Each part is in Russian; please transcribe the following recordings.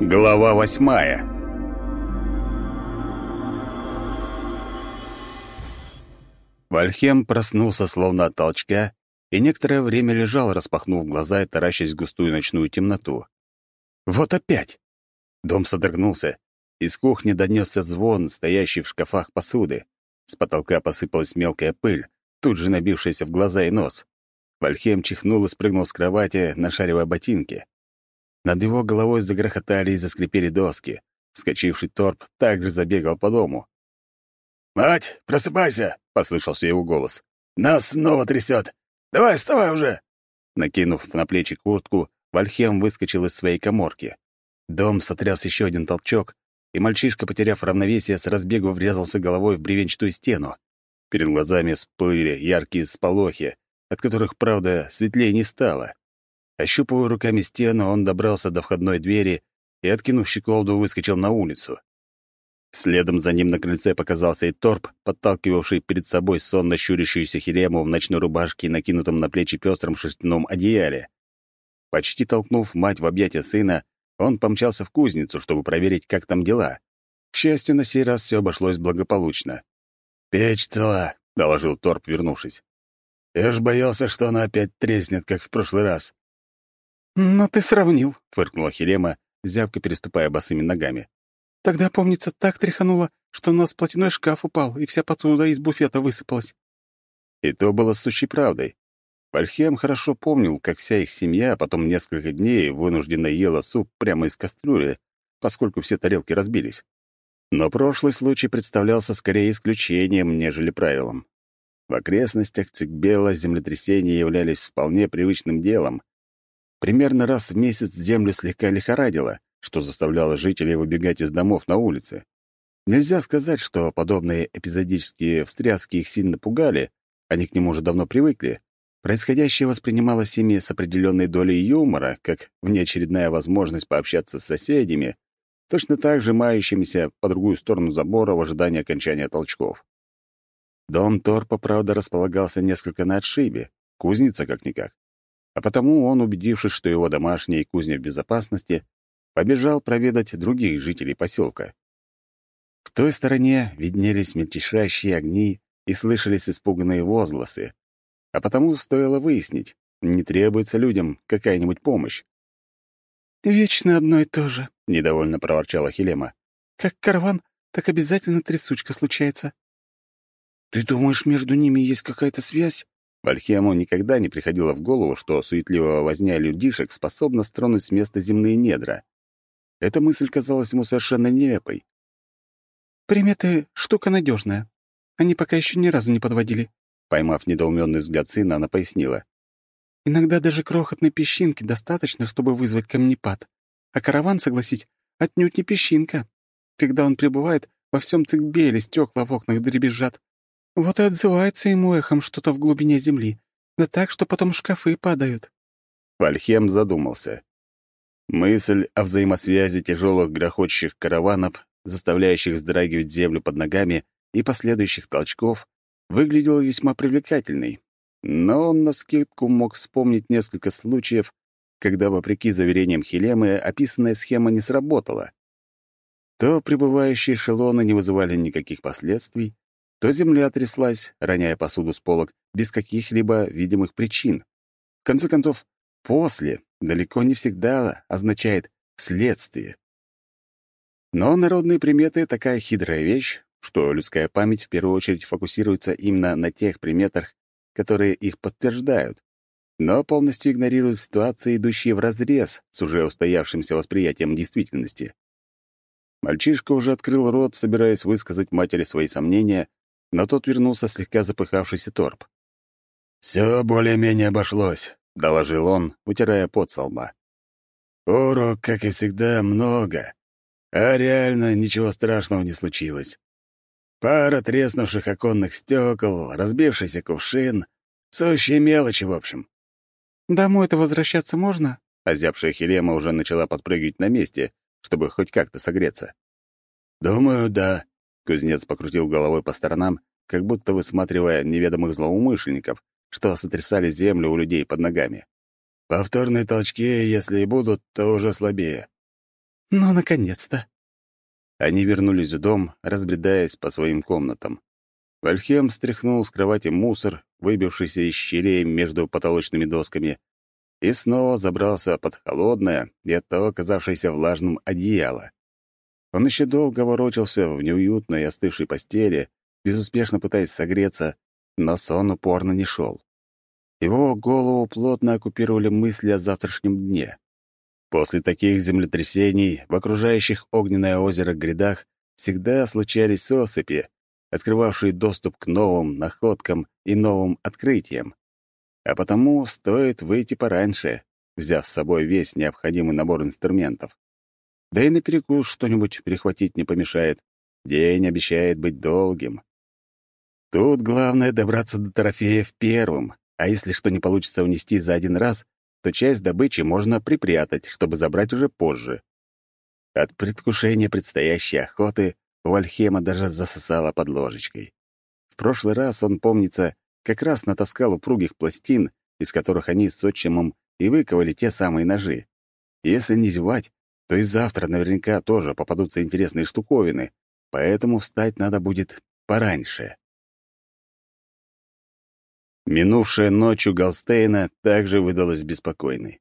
Глава восьмая Вальхем проснулся словно от толчка и некоторое время лежал, распахнув глаза и таращась в густую ночную темноту. Вот опять! Дом содрогнулся. Из кухни донесся звон, стоящий в шкафах посуды. С потолка посыпалась мелкая пыль, тут же набившаяся в глаза и нос. Вальхем чихнул и спрыгнул с кровати, нашаривая ботинки. Над его головой загрохотали и заскрипели доски. Вскочивший торп также забегал по дому. «Мать, просыпайся!» — послышался его голос. «Нас снова трясет! Давай, вставай уже!» Накинув на плечи куртку, Вальхем выскочил из своей коморки. Дом сотряс еще один толчок, и мальчишка, потеряв равновесие, с разбегу врезался головой в бревенчатую стену. Перед глазами всплыли яркие сполохи, от которых, правда, светлее не стало. Ощупывая руками стену, он добрался до входной двери и, откинув щеколду, выскочил на улицу. Следом за ним на крыльце показался и торп, подталкивавший перед собой сонно щурящуюся Хелему в ночной рубашке и накинутом на плечи пестром шерстяном одеяле. Почти толкнув мать в объятия сына, он помчался в кузницу, чтобы проверить, как там дела. К счастью, на сей раз все обошлось благополучно. «Печь цела», — доложил Торп, вернувшись. «Я ж боялся, что она опять треснет, как в прошлый раз». «Ну ты сравнил», — фыркнула Хелема, зябко переступая босыми ногами. «Тогда, помнится, так тряхануло, что у нас платяной шкаф упал, и вся посуда из буфета высыпалась». И то было сущей правдой. Вальхем хорошо помнил, как вся их семья потом несколько дней вынужденно ела суп прямо из кастрюли, поскольку все тарелки разбились. Но прошлый случай представлялся скорее исключением, нежели правилом. В окрестностях Цикбела землетрясения являлись вполне привычным делом. Примерно раз в месяц землю слегка лихорадило, что заставляло жителей выбегать из домов на улицы. Нельзя сказать, что подобные эпизодические встряски их сильно пугали, они к нему уже давно привыкли, Происходящее воспринималось ими с определенной долей юмора, как внеочередная возможность пообщаться с соседями, точно так же мающимися по другую сторону забора в ожидании окончания толчков. Дом Торпа, правда, располагался несколько на отшибе, кузница как-никак. А потому он, убедившись, что его домашняя и кузня в безопасности, побежал проведать других жителей поселка. В той стороне виднелись мельтешащие огни и слышались испуганные возгласы, а потому стоило выяснить, не требуется людям какая-нибудь помощь. «Вечно одно и то же», — недовольно проворчала Хелема. «Как караван, так обязательно трясучка случается». «Ты думаешь, между ними есть какая-то связь?» Вальхему никогда не приходило в голову, что суетливого возня людишек способна стронуть с места земные недра. Эта мысль казалась ему совершенно нелепой. «Приметы — штука надежная. Они пока еще ни разу не подводили. Поймав недоуменный взгляд сына, она пояснила. «Иногда даже крохотной песчинки достаточно, чтобы вызвать камнепад. А караван, согласить, отнюдь не песчинка. Когда он прибывает, во всем цикбеле стекла в окнах дребезжат. Вот и отзывается ему эхом что-то в глубине земли. Да так, что потом шкафы падают». Вальхем задумался. Мысль о взаимосвязи тяжелых грохочущих караванов, заставляющих вздрагивать землю под ногами, и последующих толчков выглядела весьма привлекательной, но он навскидку мог вспомнить несколько случаев, когда, вопреки заверениям Хелемы, описанная схема не сработала. То прибывающие эшелоны не вызывали никаких последствий, то земля тряслась, роняя посуду с полок без каких-либо видимых причин. В конце концов, «после» далеко не всегда означает «следствие». Но народные приметы — такая хитрая вещь, что людская память в первую очередь фокусируется именно на тех приметах, которые их подтверждают, но полностью игнорирует ситуации, идущие вразрез с уже устоявшимся восприятием действительности. Мальчишка уже открыл рот, собираясь высказать матери свои сомнения, но тот вернулся слегка запыхавшийся торп. «Все более-менее обошлось», — доложил он, утирая пот со лба. «Урок, как и всегда, много, а реально ничего страшного не случилось. Пара треснувших оконных стекол, разбившийся кувшин. Сущие мелочи, в общем. «Домой-то возвращаться можно?» Озябшая Хелема уже начала подпрыгивать на месте, чтобы хоть как-то согреться. «Думаю, да», — кузнец покрутил головой по сторонам, как будто высматривая неведомых злоумышленников, что сотрясали землю у людей под ногами. «Повторные толчки, если и будут, то уже слабее». «Ну, наконец-то!» Они вернулись в дом, разбредаясь по своим комнатам. Вальхем стряхнул с кровати мусор, выбившийся из щелей между потолочными досками, и снова забрался под холодное и оттого оказавшееся влажным одеяло. Он еще долго ворочался в неуютной остывшей постели, безуспешно пытаясь согреться, но сон упорно не шел. Его голову плотно оккупировали мысли о завтрашнем дне. После таких землетрясений в окружающих огненное озеро грядах всегда случались осыпи, открывавшие доступ к новым находкам и новым открытиям. А потому стоит выйти пораньше, взяв с собой весь необходимый набор инструментов. Да и на перекус что-нибудь прихватить не помешает. День обещает быть долгим. Тут главное добраться до трофеев первым, а если что не получится унести за один раз, то часть добычи можно припрятать, чтобы забрать уже позже. От предвкушения предстоящей охоты у Альхема даже засосало под ложечкой. В прошлый раз он, помнится, как раз натаскал упругих пластин, из которых они с отчимом и выковали те самые ножи. Если не зевать, то и завтра наверняка тоже попадутся интересные штуковины, поэтому встать надо будет пораньше. Минувшая ночь у Галстейна также выдалась беспокойной.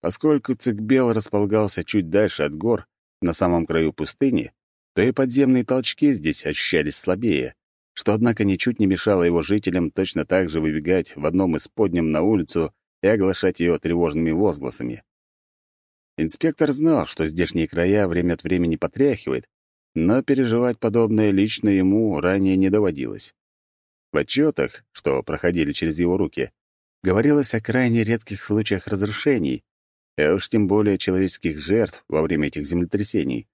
Поскольку Цикбел располагался чуть дальше от гор, на самом краю пустыни, то и подземные толчки здесь ощущались слабее, что, однако, ничуть не мешало его жителям точно так же выбегать в одном из подням на улицу и оглашать ее тревожными возгласами. Инспектор знал, что здешние края время от времени потряхивает, но переживать подобное лично ему ранее не доводилось. В отчетах, что проходили через его руки, говорилось о крайне редких случаях разрушений, а уж тем более человеческих жертв во время этих землетрясений.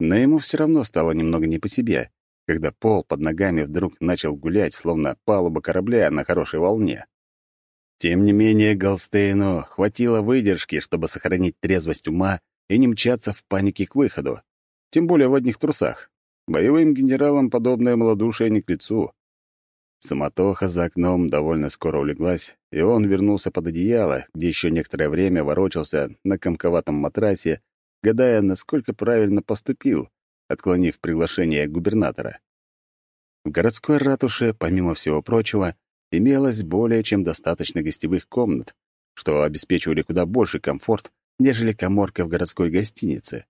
Но ему все равно стало немного не по себе, когда пол под ногами вдруг начал гулять, словно палуба корабля на хорошей волне. Тем не менее, Голстейну хватило выдержки, чтобы сохранить трезвость ума и не мчаться в панике к выходу. Тем более в одних трусах. Боевым генералам подобное малодушие не к лицу. Самотоха за окном довольно скоро улеглась, и он вернулся под одеяло, где еще некоторое время ворочался на комковатом матрасе, гадая, насколько правильно поступил, отклонив приглашение губернатора. В городской ратуше, помимо всего прочего, имелось более чем достаточно гостевых комнат, что обеспечивали куда больше комфорт, нежели коморка в городской гостинице.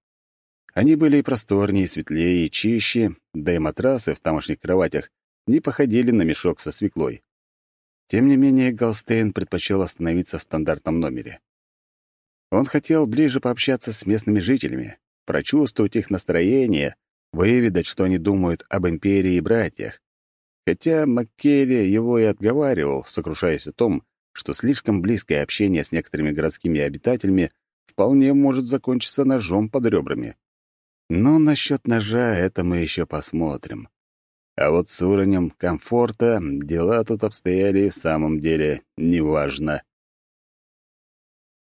Они были и просторнее, и светлее, и чище, да и матрасы в тамошних кроватях не походили на мешок со свеклой. Тем не менее, Галстейн предпочел остановиться в стандартном номере. Он хотел ближе пообщаться с местными жителями, прочувствовать их настроение, выведать, что они думают об империи и братьях. Хотя Маккелли его и отговаривал, сокрушаясь о том, что слишком близкое общение с некоторыми городскими обитателями вполне может закончиться ножом под ребрами. Но насчет ножа это мы еще посмотрим. А вот с уровнем комфорта дела тут обстояли в самом деле неважно.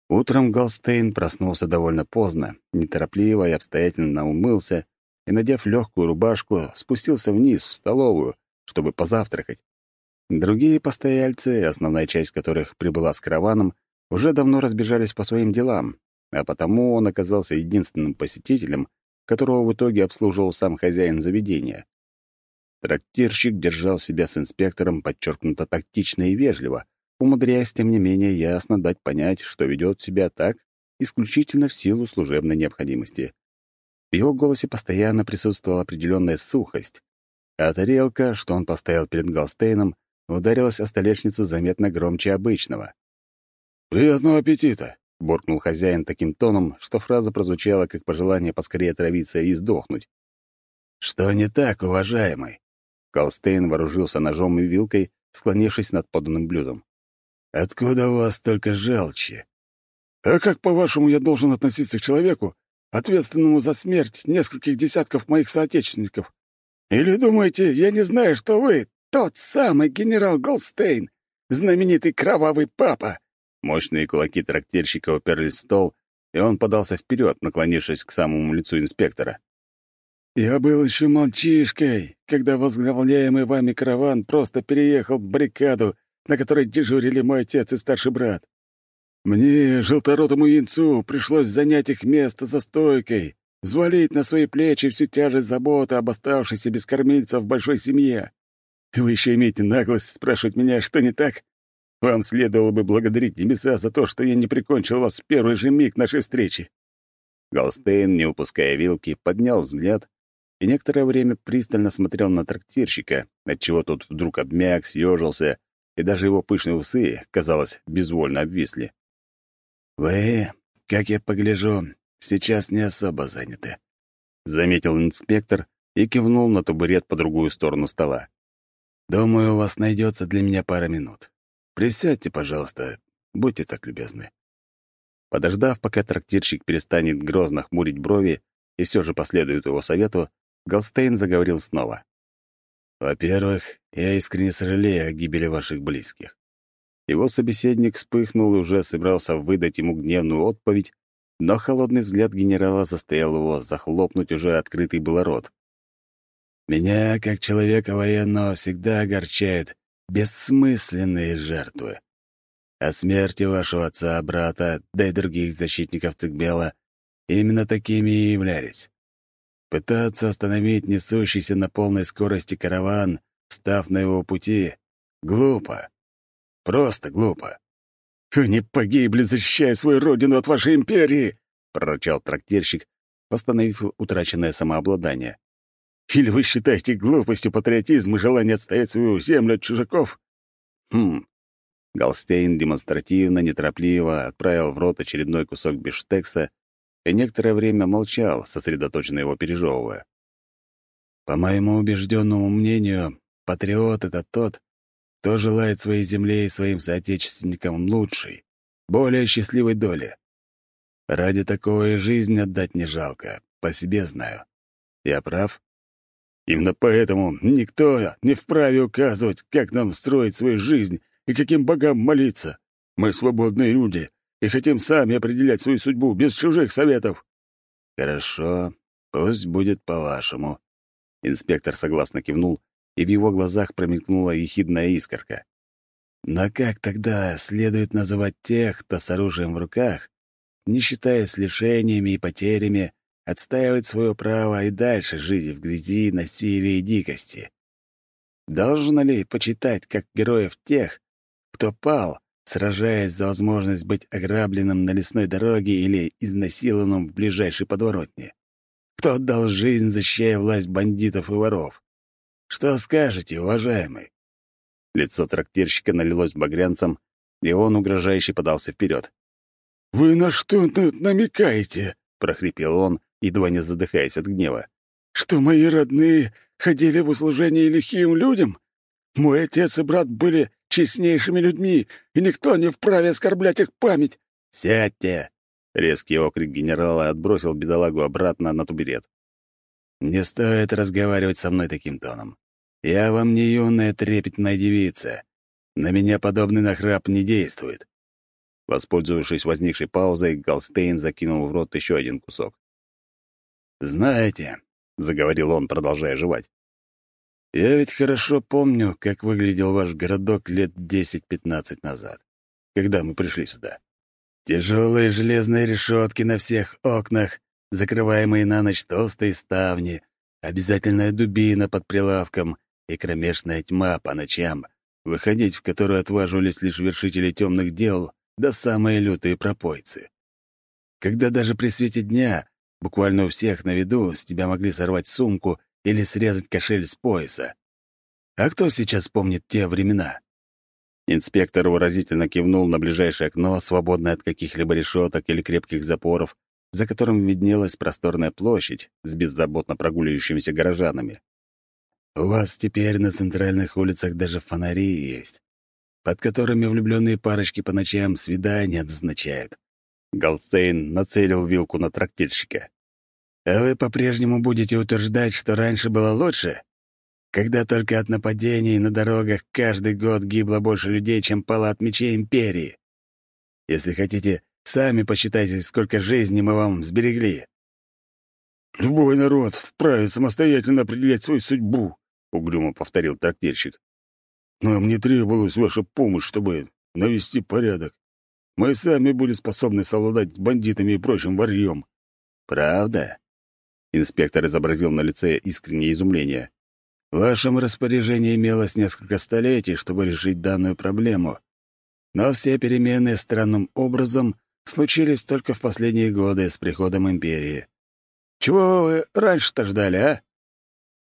Утром Голстейн проснулся довольно поздно, неторопливо и обстоятельно умылся и, надев легкую рубашку, спустился вниз в столовую, чтобы позавтракать. Другие постояльцы, основная часть которых прибыла с караваном, уже давно разбежались по своим делам, а потому он оказался единственным посетителем, которого в итоге обслуживал сам хозяин заведения. Трактирщик держал себя с инспектором подчеркнуто тактично и вежливо, умудряясь, тем не менее, ясно дать понять, что ведет себя так исключительно в силу служебной необходимости. В его голосе постоянно присутствовала определенная сухость, а тарелка, что он поставил перед Галстейном, ударилась о столешницу заметно громче обычного. «Приятного аппетита!» — буркнул хозяин таким тоном, что фраза прозвучала как пожелание поскорее отравиться и сдохнуть. «Что не так, уважаемый?» Колстейн вооружился ножом и вилкой, склонившись над поданным блюдом. «Откуда у вас столько желчи?» «А как, по-вашему, я должен относиться к человеку, ответственному за смерть нескольких десятков моих соотечественников? Или думаете, я не знаю, что вы тот самый генерал Голстейн, знаменитый кровавый папа?» Мощные кулаки трактирщика уперлись в стол, и он подался вперед, наклонившись к самому лицу инспектора. Я был еще мальчишкой, когда возглавляемый вами караван просто переехал в баррикаду, на которой дежурили мой отец и старший брат. Мне, желторотому янцу, пришлось занять их место за стойкой, взвалить на свои плечи всю тяжесть заботы об оставшейся без кормильца в большой семье. Вы еще имеете наглость спрашивать меня, что не так? Вам следовало бы благодарить небеса за то, что я не прикончил вас в первый же миг нашей встречи». Голстейн, не упуская вилки, поднял взгляд и некоторое время пристально смотрел на трактирщика, отчего тот вдруг обмяк, съежился, и даже его пышные усы, казалось, безвольно обвисли. «Вы, как я погляжу, сейчас не особо заняты», — заметил инспектор и кивнул на табурет по другую сторону стола. «Думаю, у вас найдется для меня пара минут. Присядьте, пожалуйста, будьте так любезны». Подождав, пока трактирщик перестанет грозно хмурить брови и все же последует его совету, Голстейн заговорил снова. «Во-первых, я искренне сожалею о гибели ваших близких». Его собеседник вспыхнул и уже собирался выдать ему гневную отповедь, но холодный взгляд генерала заставил его захлопнуть уже открытый рот. «Меня, как человека военного, всегда огорчают бессмысленные жертвы. О смерти вашего отца, брата, да и других защитников Цикбела именно такими и являлись. Пытаться остановить несущийся на полной скорости караван, встав на его пути, глупо. Просто глупо. «Они погибли, защищая свою родину от вашей империи!» — прорычал трактирщик, восстановив утраченное самообладание. «Или вы считаете глупостью патриотизм и желание отстоять свою землю от чужаков?» «Хм». Галстейн демонстративно, неторопливо отправил в рот очередной кусок бифштекса и некоторое время молчал, сосредоточенно его пережевывая. «По моему убежденному мнению, патриот — это тот, кто желает своей земле и своим соотечественникам лучшей, более счастливой доли. Ради такого и жизнь отдать не жалко, по себе знаю. Я прав? Именно поэтому никто не вправе указывать, как нам строить свою жизнь и каким богам молиться. Мы свободные люди, и хотим сами определять свою судьбу без чужих советов». «Хорошо, пусть будет по-вашему». Инспектор согласно кивнул, и в его глазах промелькнула ехидная искорка. «Но как тогда следует называть тех, кто с оружием в руках, не считаясь лишениями и потерями, отстаивает свое право и дальше жить в грязи, насилии и дикости? Должно ли почитать как героев тех, кто пал, сражаясь за возможность быть ограбленным на лесной дороге или изнасилованным в ближайшей подворотне. Кто отдал жизнь, защищая власть бандитов и воров? Что скажете, уважаемый?» Лицо трактирщика налилось багрянцем, и он угрожающе подался вперед. «Вы на что намекаете?» — прохрипел он, едва не задыхаясь от гнева. «Что мои родные ходили в услужение лихим людям? Мой отец и брат были честнейшими людьми, и никто не вправе оскорблять их память. «Сядьте!» — резкий окрик генерала отбросил бедолагу обратно на туберет. «Не стоит разговаривать со мной таким тоном. Я вам не юная трепетная девица. На меня подобный нахрап не действует». Воспользовавшись возникшей паузой, Галстейн закинул в рот еще один кусок. «Знаете», — заговорил он, продолжая жевать, я ведь хорошо помню, как выглядел ваш городок лет 10-15 назад, когда мы пришли сюда. Тяжелые железные решетки на всех окнах, закрываемые на ночь толстые ставни, обязательная дубина под прилавком и кромешная тьма по ночам, выходить в которую отваживались лишь вершители темных дел да самые лютые пропойцы. Когда даже при свете дня, буквально у всех на виду, с тебя могли сорвать сумку или срезать кошель с пояса. А кто сейчас помнит те времена? Инспектор выразительно кивнул на ближайшее окно, свободное от каких-либо решеток или крепких запоров, за которым виднелась просторная площадь с беззаботно прогуливающимися горожанами. «У вас теперь на центральных улицах даже фонари есть, под которыми влюбленные парочки по ночам свидания назначают». Голдстейн нацелил вилку на трактирщика. А вы по-прежнему будете утверждать, что раньше было лучше? Когда только от нападений на дорогах каждый год гибло больше людей, чем пало от мечей Империи. Если хотите, сами посчитайте, сколько жизней мы вам сберегли. «Любой народ вправе самостоятельно определять свою судьбу», — угрюмо повторил трактирщик. «Но мне требовалась ваша помощь, чтобы навести порядок. Мы сами были способны совладать с бандитами и прочим варьем». «Правда?» Инспектор изобразил на лице искреннее изумление. В вашем распоряжении имелось несколько столетий, чтобы решить данную проблему. Но все перемены странным образом случились только в последние годы с приходом империи. Чего вы раньше-то ждали, а?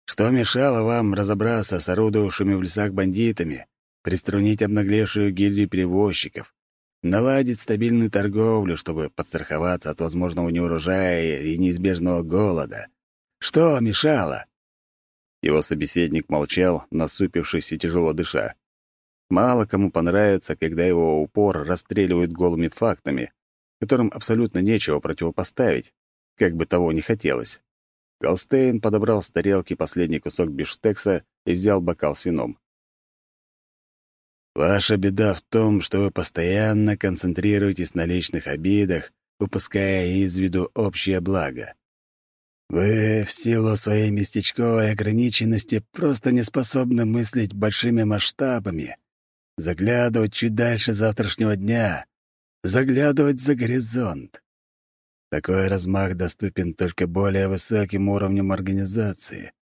Что мешало вам разобраться с орудовавшими в лесах бандитами, приструнить обнаглевшую гильдию перевозчиков, наладить стабильную торговлю, чтобы подстраховаться от возможного неурожая и неизбежного голода? Что мешало? Его собеседник молчал, насупившись и тяжело дыша. Мало кому понравится, когда его упор расстреливают голыми фактами, которым абсолютно нечего противопоставить, как бы того ни хотелось. Голстейн подобрал с тарелки последний кусок бифштекса и взял бокал с вином. «Ваша беда в том, что вы постоянно концентрируетесь на личных обидах, упуская из виду общее благо. Вы, в силу своей местечковой ограниченности, просто не способны мыслить большими масштабами, заглядывать чуть дальше завтрашнего дня, заглядывать за горизонт. Такой размах доступен только более высоким уровням организации,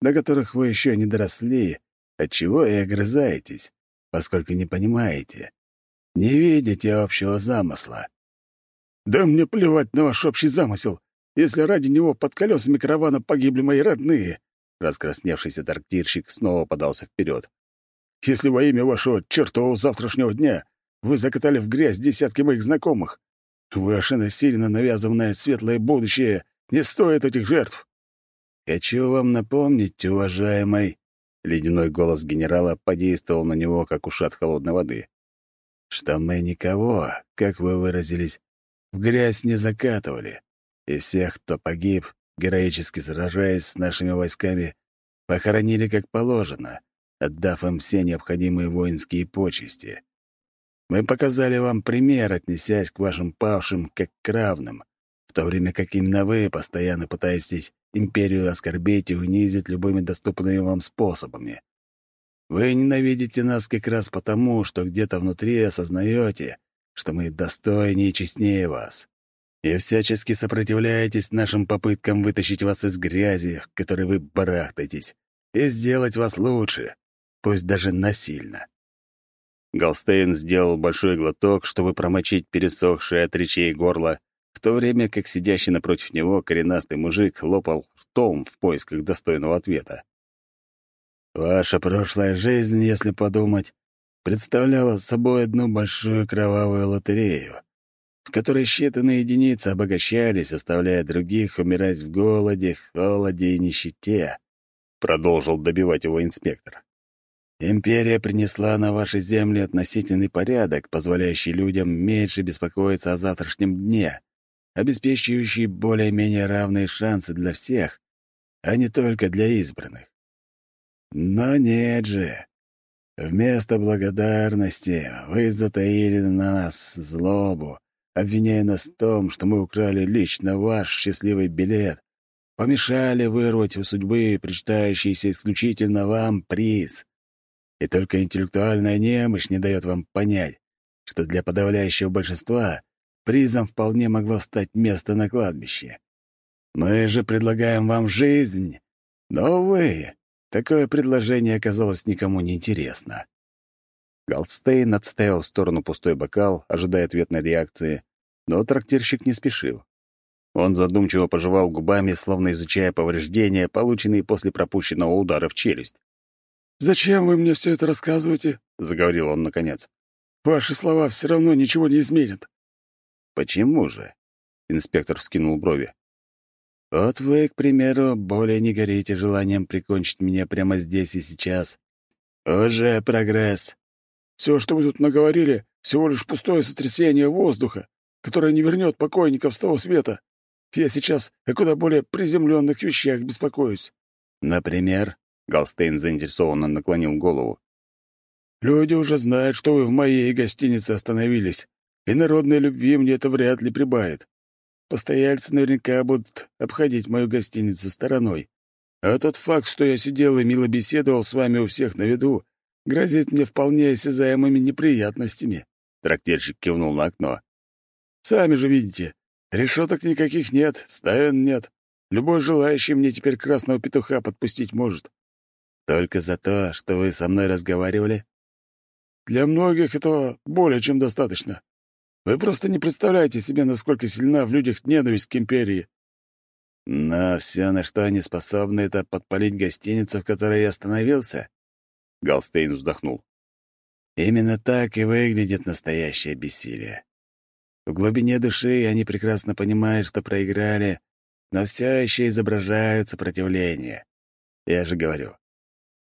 до которых вы еще не доросли, отчего и огрызаетесь, поскольку не понимаете, не видите общего замысла. «Да мне плевать на ваш общий замысел!» если ради него под колесами каравана погибли мои родные?» Раскрасневшийся трактирщик снова подался вперед. «Если во имя вашего чертового завтрашнего дня вы закатали в грязь десятки моих знакомых, ваше насильно навязанное светлое будущее не стоит этих жертв». «Хочу вам напомнить, уважаемый...» Ледяной голос генерала подействовал на него, как ушат холодной воды. «Что мы никого, как вы выразились, в грязь не закатывали и всех, кто погиб, героически сражаясь с нашими войсками, похоронили как положено, отдав им все необходимые воинские почести. Мы показали вам пример, отнесясь к вашим павшим как к равным, в то время как именно вы постоянно пытаетесь империю оскорбить и унизить любыми доступными вам способами. Вы ненавидите нас как раз потому, что где-то внутри осознаете, что мы достойнее и честнее вас и всячески сопротивляетесь нашим попыткам вытащить вас из грязи, в которой вы барахтаетесь, и сделать вас лучше, пусть даже насильно». Галстейн сделал большой глоток, чтобы промочить пересохшее от речей горло, в то время как сидящий напротив него коренастый мужик лопал ртом в поисках достойного ответа. «Ваша прошлая жизнь, если подумать, представляла собой одну большую кровавую лотерею в которой считанные единицы обогащались, оставляя других умирать в голоде, холоде и нищете, — продолжил добивать его инспектор. Империя принесла на ваши земли относительный порядок, позволяющий людям меньше беспокоиться о завтрашнем дне, обеспечивающий более-менее равные шансы для всех, а не только для избранных. Но нет же. Вместо благодарности вы затаили на нас злобу, обвиняя нас в том, что мы украли лично ваш счастливый билет, помешали вырвать у судьбы причитающийся исключительно вам приз. И только интеллектуальная немощь не дает вам понять, что для подавляющего большинства призом вполне могло стать место на кладбище. Мы же предлагаем вам жизнь, но, увы, такое предложение оказалось никому не интересно. Голдстейн отставил в сторону пустой бокал, ожидая ответной реакции, но трактирщик не спешил. Он задумчиво пожевал губами, словно изучая повреждения, полученные после пропущенного удара в челюсть. «Зачем вы мне все это рассказываете?» — заговорил он наконец. «Ваши слова все равно ничего не изменят». «Почему же?» — инспектор вскинул брови. «Вот вы, к примеру, более не горите желанием прикончить меня прямо здесь и сейчас. Уже прогресс. Все, что вы тут наговорили, всего лишь пустое сотрясение воздуха, которое не вернет покойников с того света. Я сейчас о куда более приземленных вещах беспокоюсь. Например, Галстейн заинтересованно наклонил голову. Люди уже знают, что вы в моей гостинице остановились, и народной любви мне это вряд ли прибавит. Постояльцы наверняка будут обходить мою гостиницу стороной. А тот факт, что я сидел и мило беседовал с вами у всех на виду, грозит мне вполне осязаемыми неприятностями». Трактирщик кивнул на окно. «Сами же видите, решеток никаких нет, ставен нет. Любой желающий мне теперь красного петуха подпустить может. Только за то, что вы со мной разговаривали? Для многих этого более чем достаточно. Вы просто не представляете себе, насколько сильна в людях ненависть к империи. Но все, на что они способны, это подпалить гостиницу, в которой я остановился. Галстейн вздохнул. Именно так и выглядит настоящее бессилие. В глубине души они прекрасно понимают, что проиграли, но все еще изображают сопротивление. Я же говорю,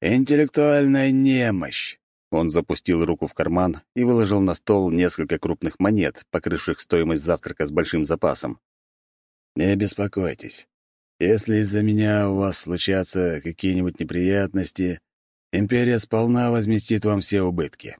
интеллектуальная немощь. Он запустил руку в карман и выложил на стол несколько крупных монет, покрывших стоимость завтрака с большим запасом. «Не беспокойтесь. Если из-за меня у вас случатся какие-нибудь неприятности, империя сполна возместит вам все убытки.